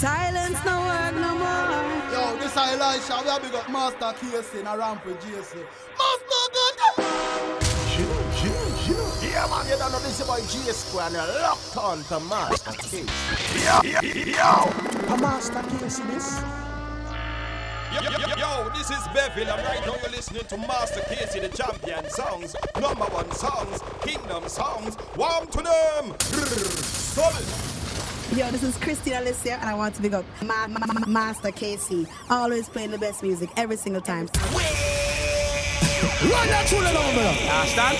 Silence no work no more. Yo, this is Elisha. We have big Master Casey in a ramp with JC. Master God. Chill, chill, chill. Yeah, man, you don't know this about G Square, and you're locked on to Master Casey. Yo, yo, yo. Master Casey, this. Yo, yo, yo, yo, this is Beville, and right now you're listening to Master Casey, the champion songs, number one songs, kingdom songs, warm to them! Solid! Yo, this is Christina Alicia, and I want to pick up my, Master KC. Always playing the best music every single time. Run that. Understand?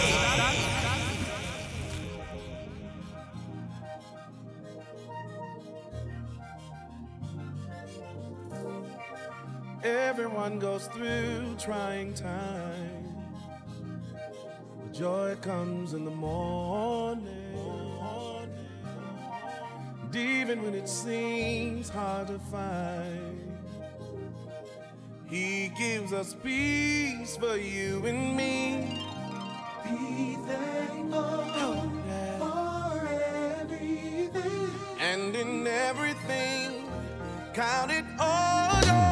Everyone goes through trying times. The joy comes in the morning. And even when it seems hard to find, He gives us peace for you and me. Be thankful oh, yeah. for everything. And in everything, count it all.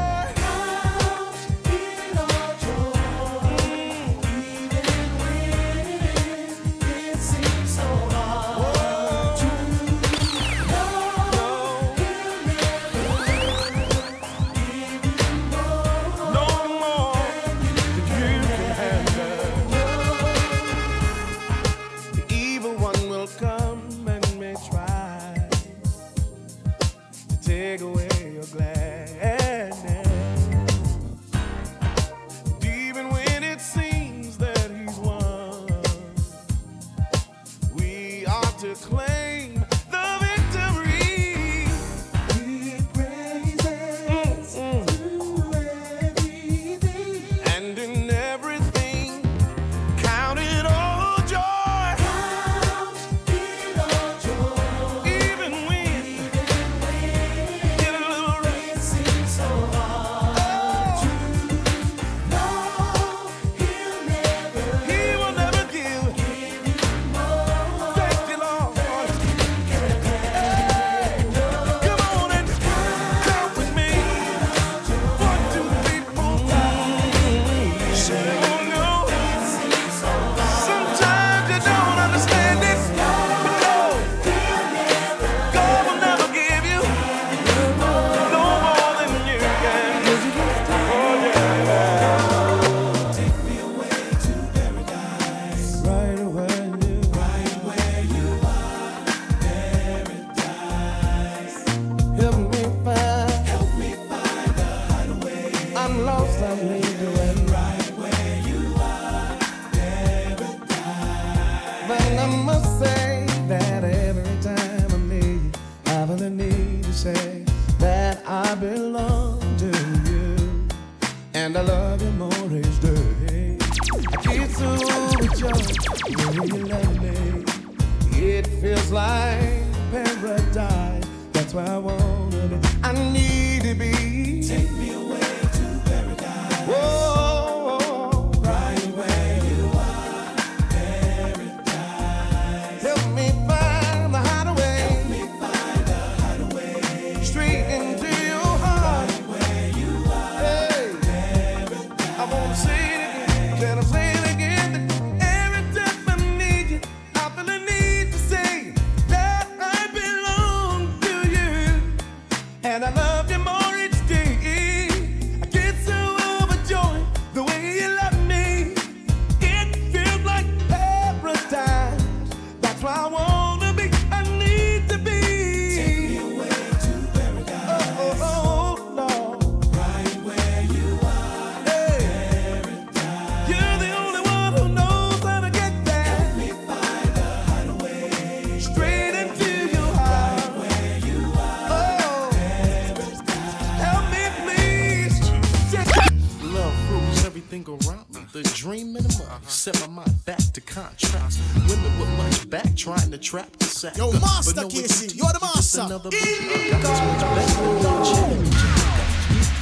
sack. Yo, master Casey, you're the master. Another Illegal.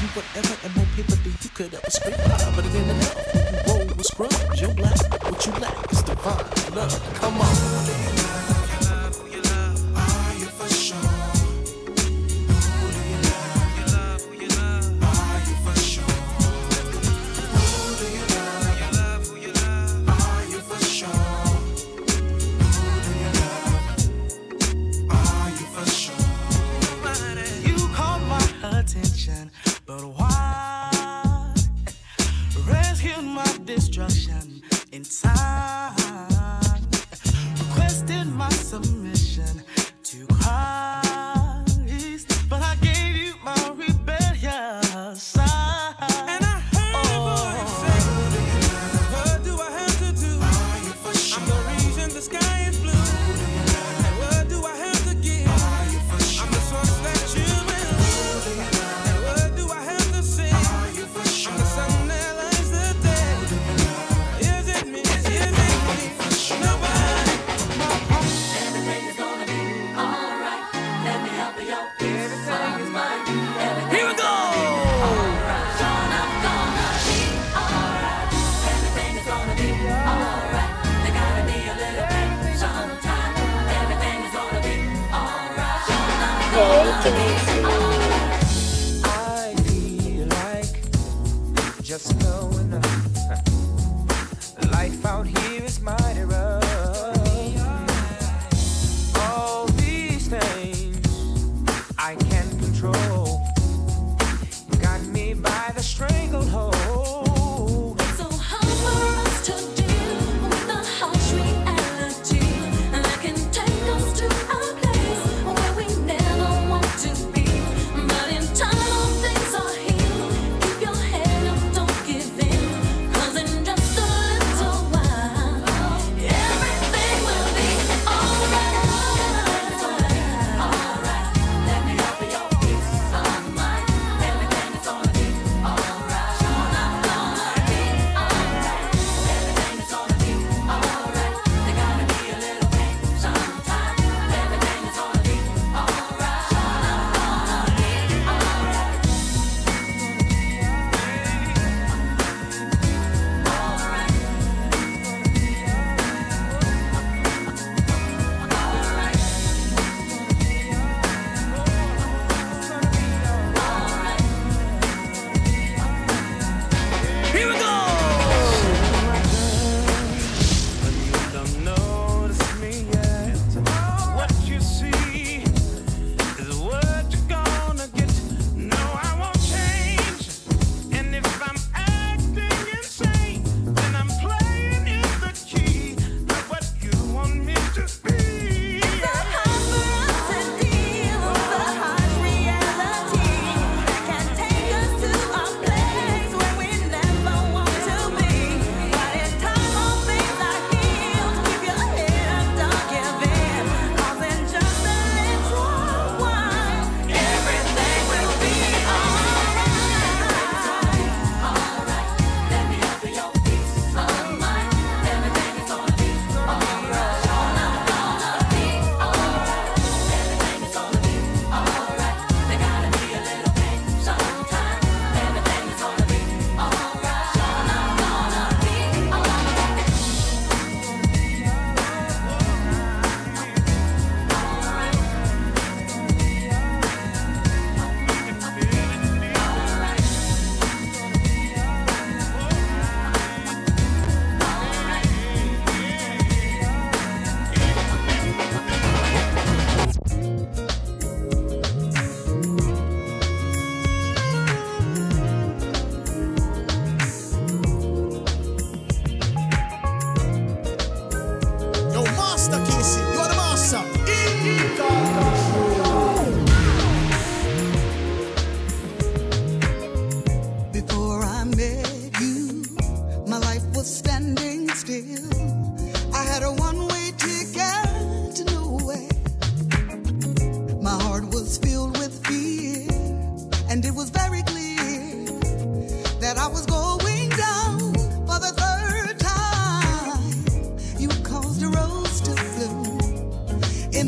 You you.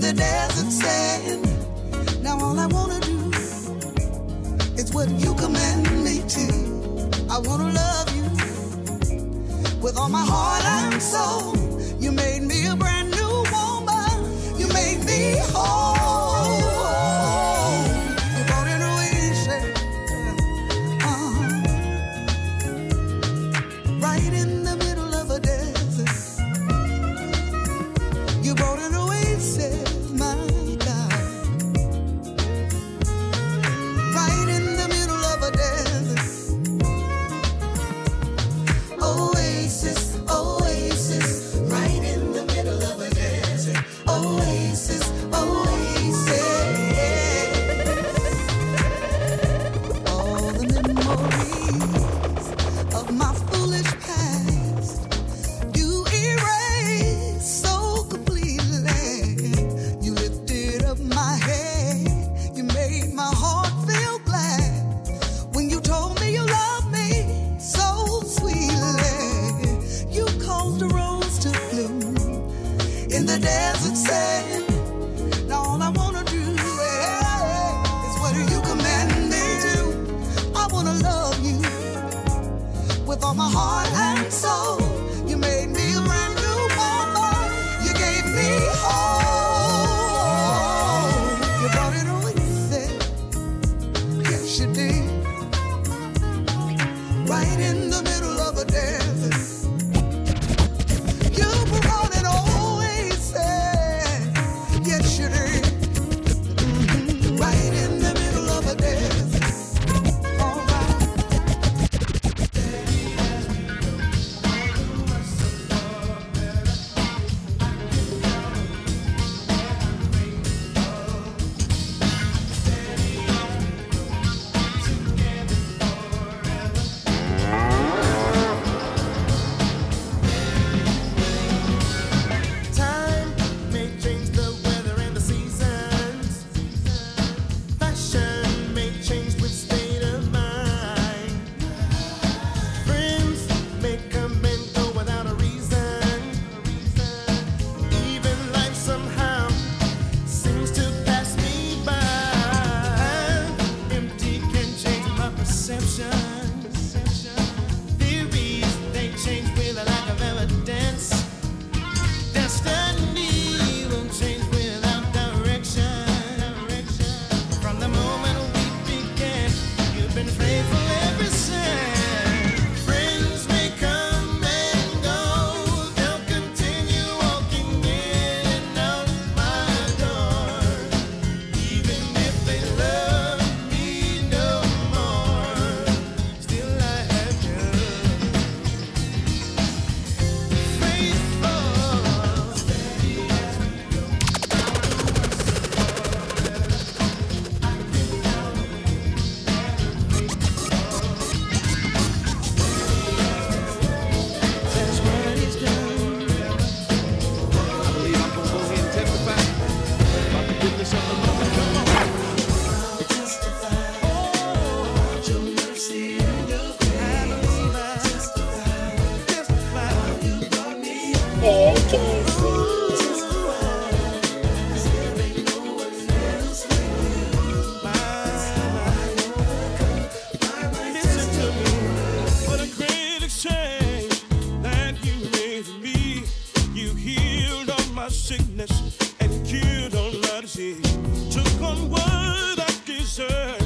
the desert sand. Now all I wanna do is what you command me to. I wanna love you with all my heart and soul. took on what I deserve.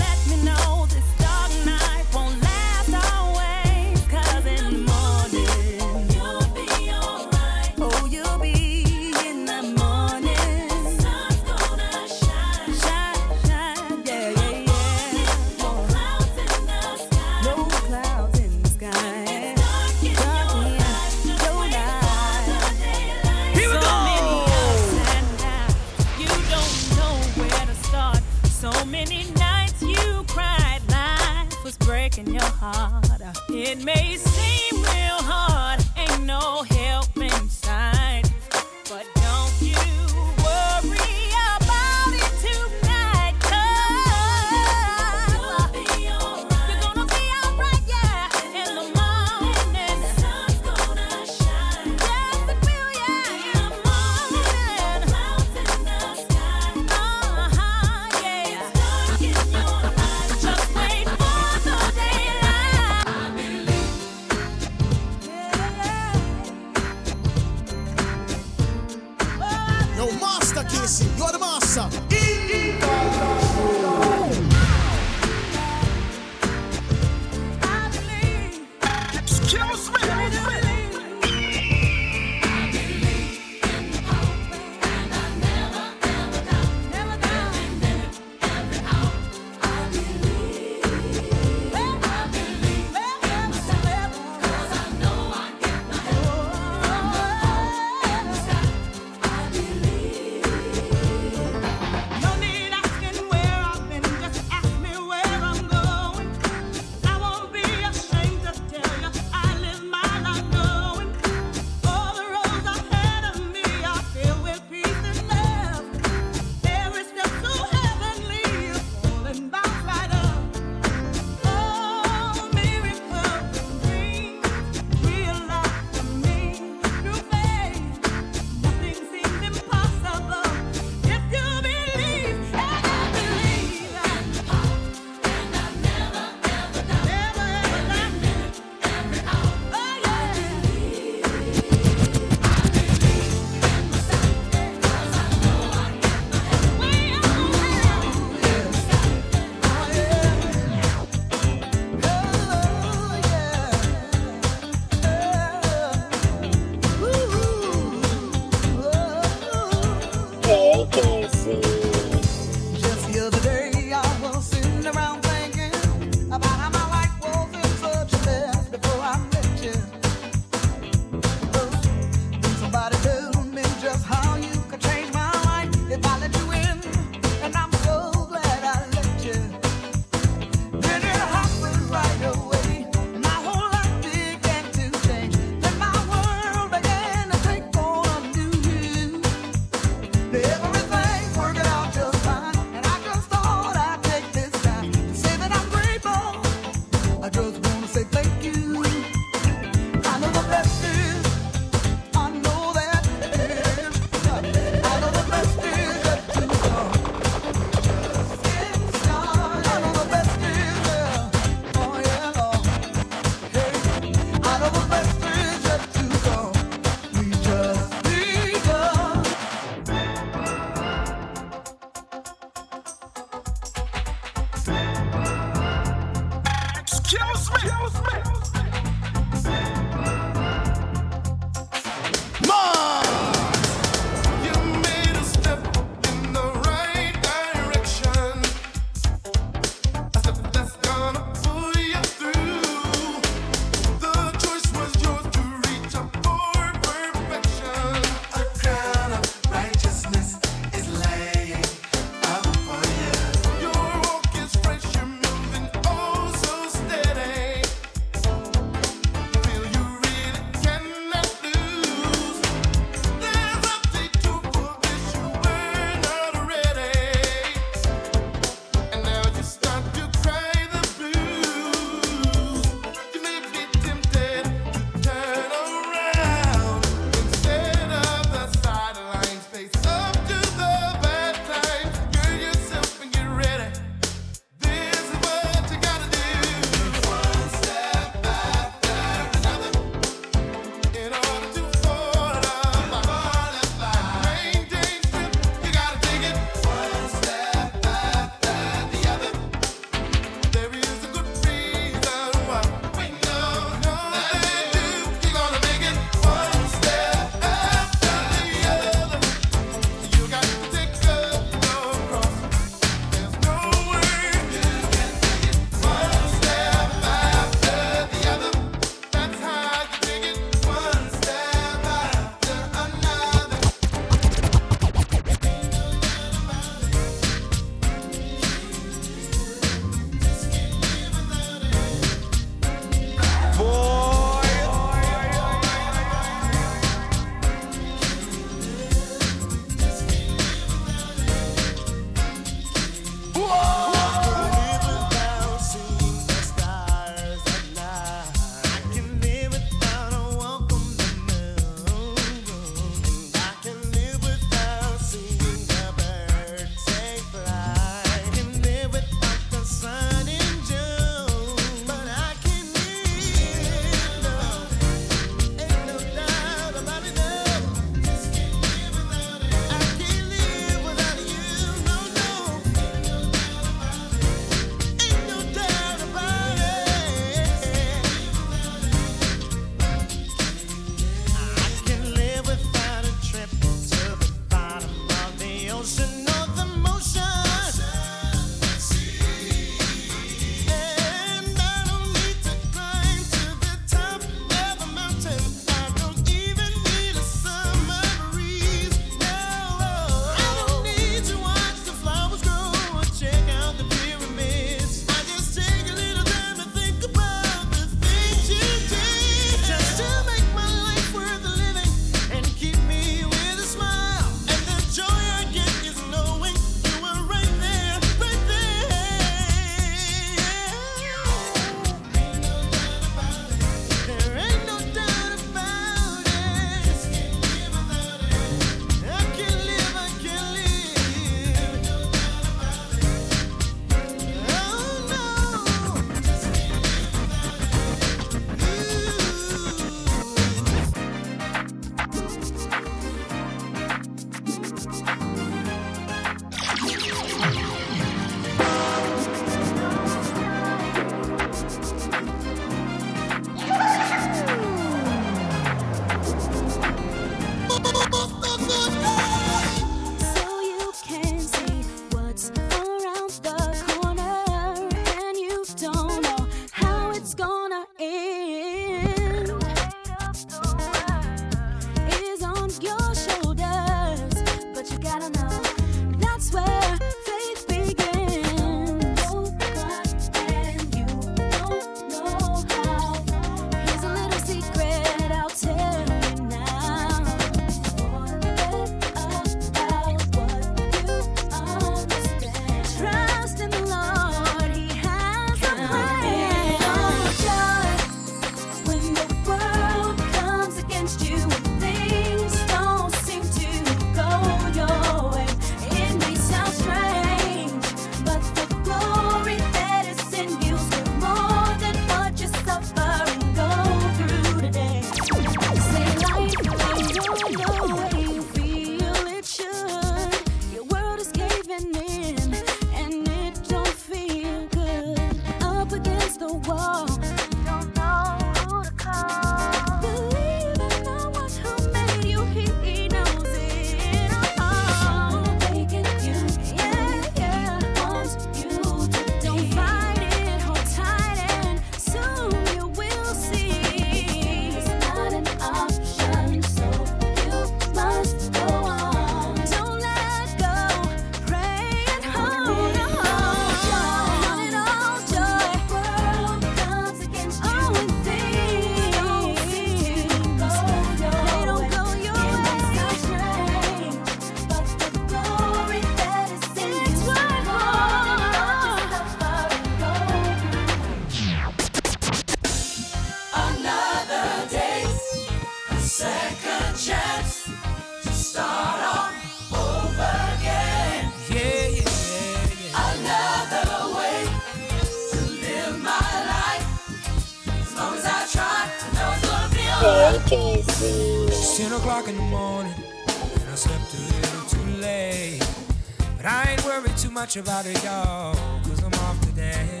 Much about it, y'all, cause I'm off today.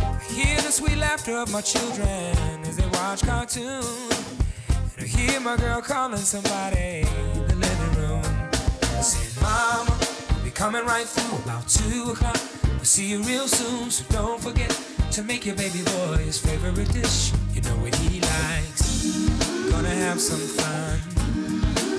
I hear the sweet laughter of my children as they watch cartoons. And I hear my girl calling somebody in the living room. Saying, Mama, I'll be coming right through about 2 o'clock. We'll see you real soon, so don't forget to make your baby boy his favorite dish. You know what he likes. Gonna have some fun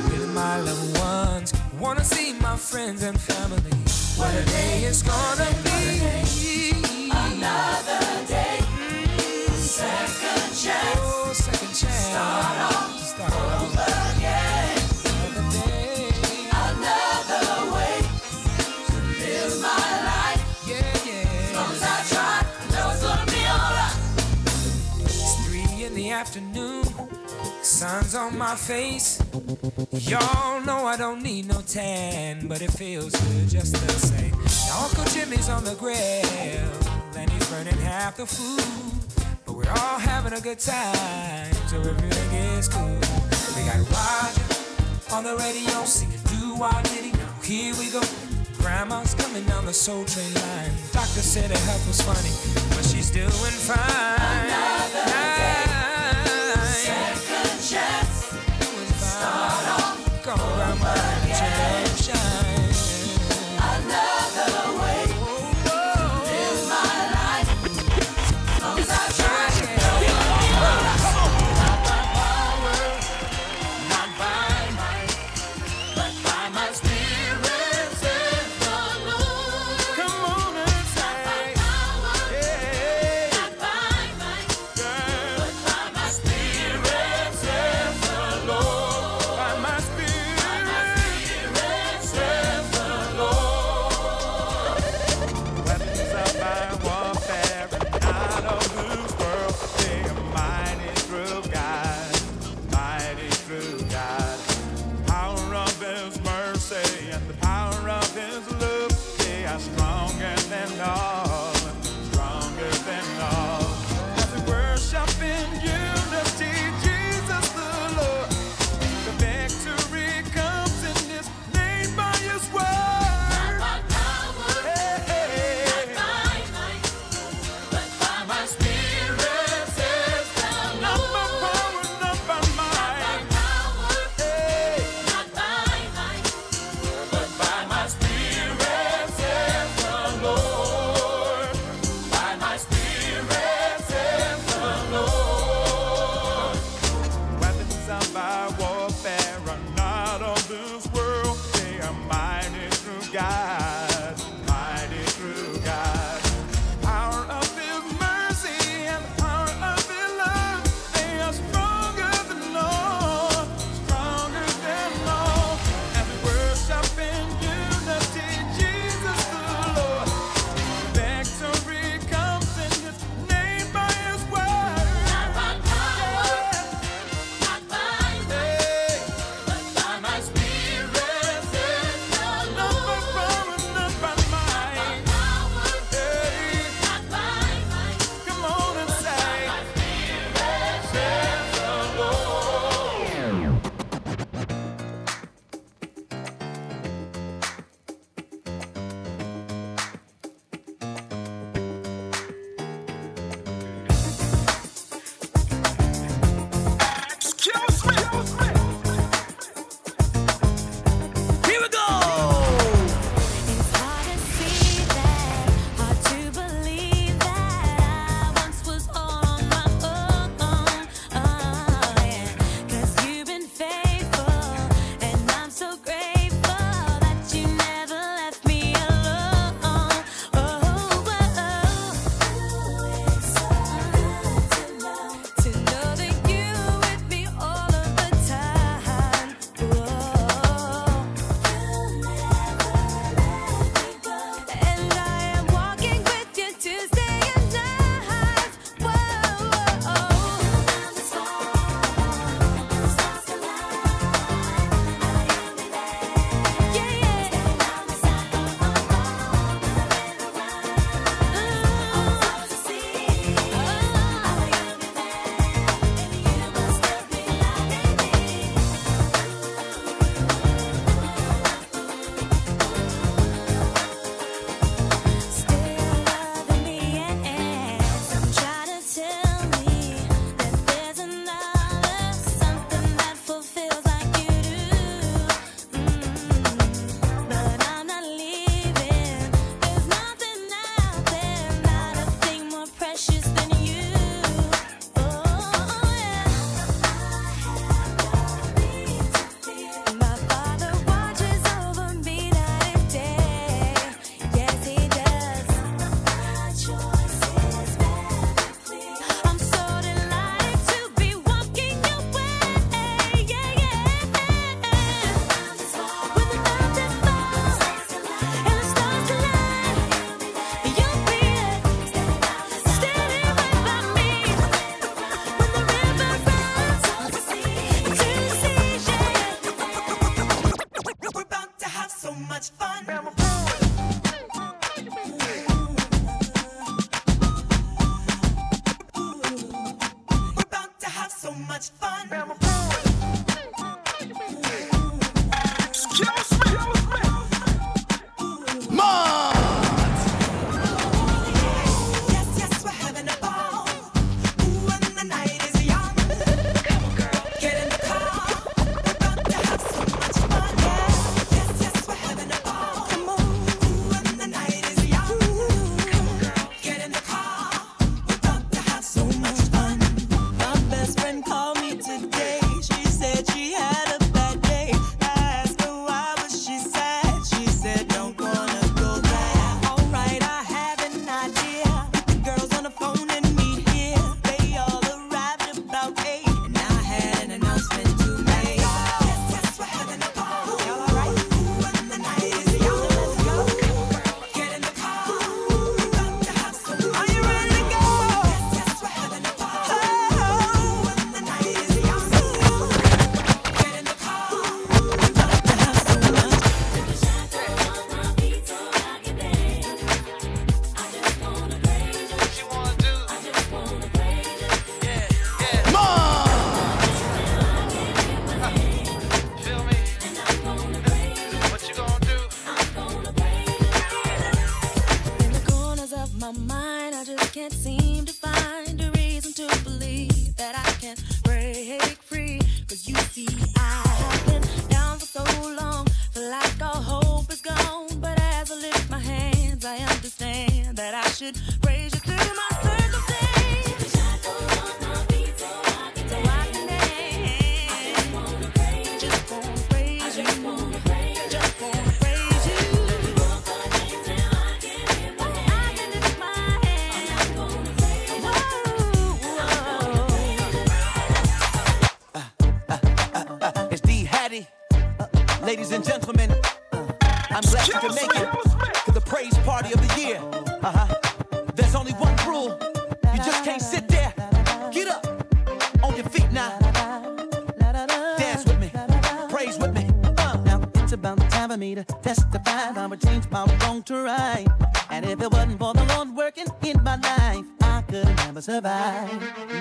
with my loved ones. Wanna see my friends and family. What a day it's gonna be. Another day. Mm. Second chance. Oh, second chance. Start off. Start off. Sun's on my face. Y'all know I don't need no tan, but it feels good just the same. Now Uncle Jimmy's on the grill, and he's burning half the food. But we're all having a good time, so everything is cool. We got Roger on the radio singing do wah diddy. Now here we go. Grandma's coming down the Soul Train line. Doctor said her health was funny, but she's doing fine.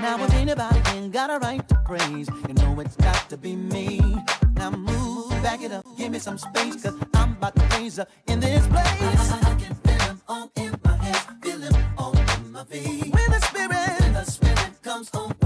Now if anybody again, got a right to praise, you know it's got to be me. Now move, back it up, give me some space, cause I'm about to raise up in this place. I, I, I can feel him all in my head, feel him all in my feet. When the spirit, when the spirit comes on.